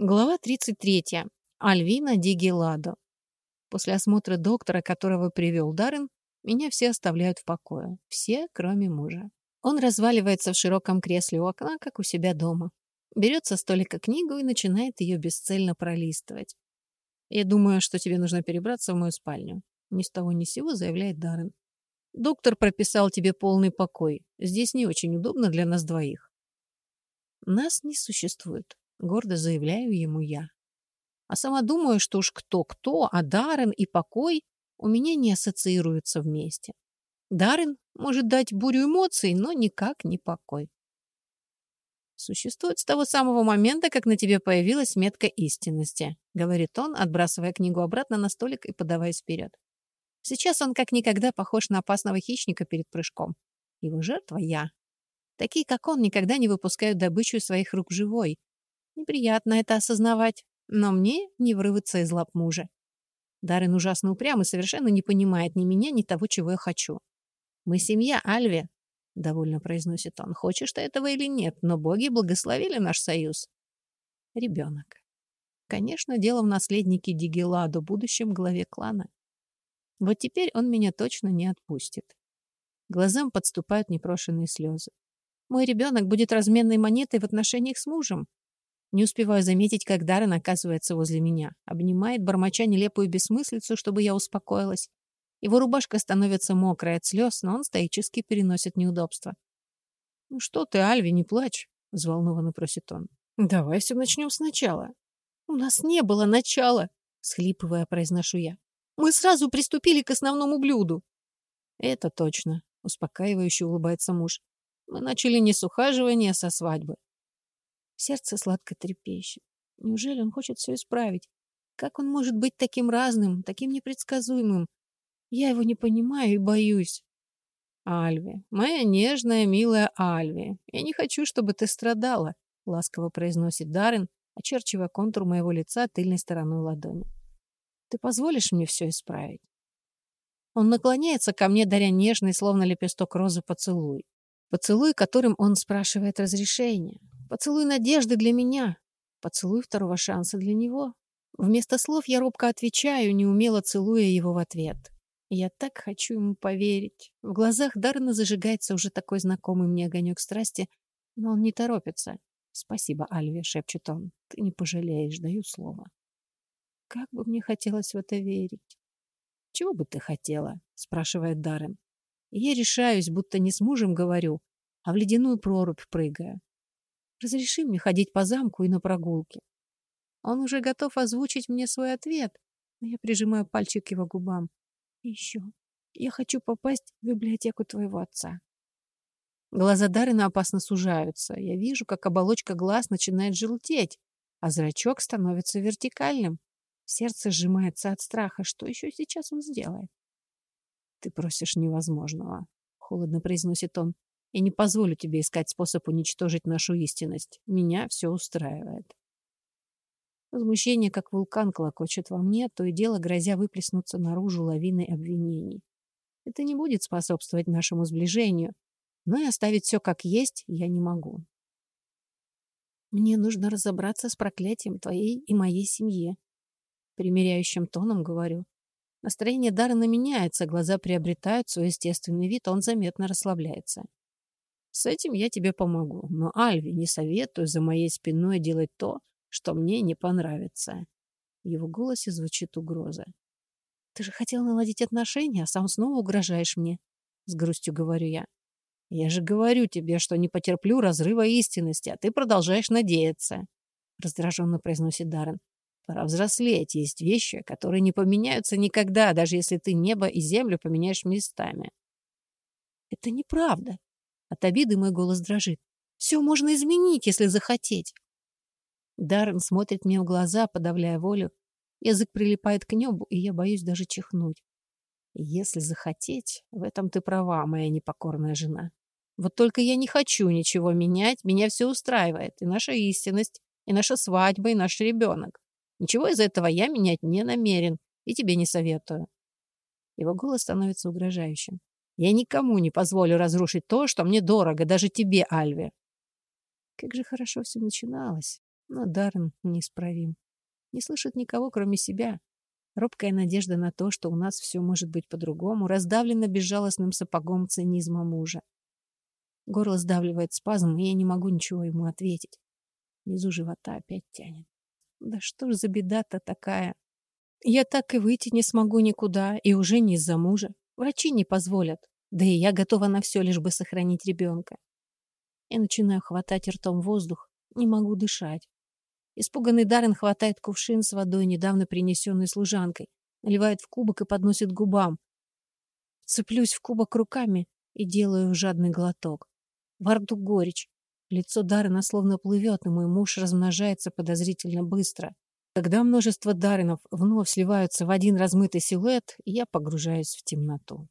Глава 33. Альвина Дигеладо. После осмотра доктора, которого привел Даррен, меня все оставляют в покое. Все, кроме мужа. Он разваливается в широком кресле у окна, как у себя дома. Берет со столика книгу и начинает ее бесцельно пролистывать. «Я думаю, что тебе нужно перебраться в мою спальню», — ни с того ни с сего заявляет Даррен. «Доктор прописал тебе полный покой. Здесь не очень удобно для нас двоих». «Нас не существует», — гордо заявляю ему я. А сама думаю, что уж кто-кто, а Даррен и покой у меня не ассоциируются вместе. Даррен может дать бурю эмоций, но никак не покой. «Существует с того самого момента, как на тебе появилась метка истинности», — говорит он, отбрасывая книгу обратно на столик и подаваясь вперед. Сейчас он как никогда похож на опасного хищника перед прыжком. Его жертва — я. Такие, как он, никогда не выпускают добычу из своих рук живой. Неприятно это осознавать, но мне не вырваться из лап мужа. Даррен ужасно упрям и совершенно не понимает ни меня, ни того, чего я хочу. «Мы семья, Альви», — довольно произносит он. «Хочешь ты этого или нет, но боги благословили наш союз». Ребенок. Конечно, дело в наследнике Дигеладу, будущем главе клана. Вот теперь он меня точно не отпустит. Глазам подступают непрошенные слезы. Мой ребенок будет разменной монетой в отношениях с мужем. Не успеваю заметить, как Даррен оказывается возле меня. Обнимает, бормоча нелепую бессмыслицу, чтобы я успокоилась. Его рубашка становится мокрой от слез, но он стоически переносит неудобства. «Ну что ты, Альви, не плачь», — взволнованно просит он. «Давай все начнем сначала». «У нас не было начала», — схлипывая, произношу я. «Мы сразу приступили к основному блюду». «Это точно», — успокаивающе улыбается муж. «Мы начали не с ухаживания, а со свадьбы». Сердце сладко трепещет. Неужели он хочет все исправить? Как он может быть таким разным, таким непредсказуемым? Я его не понимаю и боюсь. Альви, моя нежная, милая Альви, я не хочу, чтобы ты страдала, ласково произносит Даррен, очерчивая контур моего лица тыльной стороной ладони. Ты позволишь мне все исправить? Он наклоняется ко мне, даря нежный, словно лепесток розы, поцелуй. Поцелуй, которым он спрашивает разрешения. Поцелуй надежды для меня. Поцелуй второго шанса для него. Вместо слов я робко отвечаю, неумело целуя его в ответ. Я так хочу ему поверить. В глазах Дарна зажигается уже такой знакомый мне огонек страсти, но он не торопится. «Спасибо, Альве», — шепчет он. «Ты не пожалеешь, даю слово». Как бы мне хотелось в это верить. «Чего бы ты хотела?» — спрашивает Даррен. я решаюсь, будто не с мужем говорю, а в ледяную прорубь прыгаю. Разреши мне ходить по замку и на прогулки. Он уже готов озвучить мне свой ответ, но я прижимаю пальчик к его губам. И еще. Я хочу попасть в библиотеку твоего отца. Глаза Дарина опасно сужаются. Я вижу, как оболочка глаз начинает желтеть, а зрачок становится вертикальным. Сердце сжимается от страха. Что еще сейчас он сделает? «Ты просишь невозможного», — холодно произносит он. «Я не позволю тебе искать способ уничтожить нашу истинность. Меня все устраивает». Возмущение, как вулкан, клокочет во мне, то и дело грозя выплеснуться наружу лавиной обвинений. Это не будет способствовать нашему сближению, но и оставить все как есть я не могу. Мне нужно разобраться с проклятием твоей и моей семьи. Примеряющим тоном говорю. Настроение Даррена меняется, глаза приобретают свой естественный вид, он заметно расслабляется. С этим я тебе помогу, но Альви не советую за моей спиной делать то, что мне не понравится. В его голосе звучит угроза. Ты же хотел наладить отношения, а сам снова угрожаешь мне. С грустью говорю я. Я же говорю тебе, что не потерплю разрыва истинности, а ты продолжаешь надеяться. Раздраженно произносит Даррен. Пора взрослеть. Есть вещи, которые не поменяются никогда, даже если ты небо и землю поменяешь местами. Это неправда. От обиды мой голос дрожит. Все можно изменить, если захотеть. Даррен смотрит мне в глаза, подавляя волю. Язык прилипает к небу, и я боюсь даже чихнуть. Если захотеть, в этом ты права, моя непокорная жена. Вот только я не хочу ничего менять, меня все устраивает. И наша истинность, и наша свадьба, и наш ребенок. Ничего из этого я менять не намерен, и тебе не советую. Его голос становится угрожающим. Я никому не позволю разрушить то, что мне дорого, даже тебе, Альве. Как же хорошо все начиналось. Но Даррен неисправим. Не слышит никого, кроме себя. Робкая надежда на то, что у нас все может быть по-другому, раздавлена безжалостным сапогом цинизма мужа. Горло сдавливает спазм, и я не могу ничего ему ответить. Внизу живота опять тянет. Да что ж за беда-то такая? Я так и выйти не смогу никуда, и уже не из-за мужа. Врачи не позволят. Да и я готова на все, лишь бы сохранить ребенка. Я начинаю хватать ртом воздух, не могу дышать. Испуганный Даррен хватает кувшин с водой, недавно принесенной служанкой, наливает в кубок и подносит губам. Цеплюсь в кубок руками и делаю жадный глоток. Во рту горечь. Лицо Даррена словно плывет, и мой муж размножается подозрительно быстро. Когда множество Дарренов вновь сливаются в один размытый силуэт, я погружаюсь в темноту.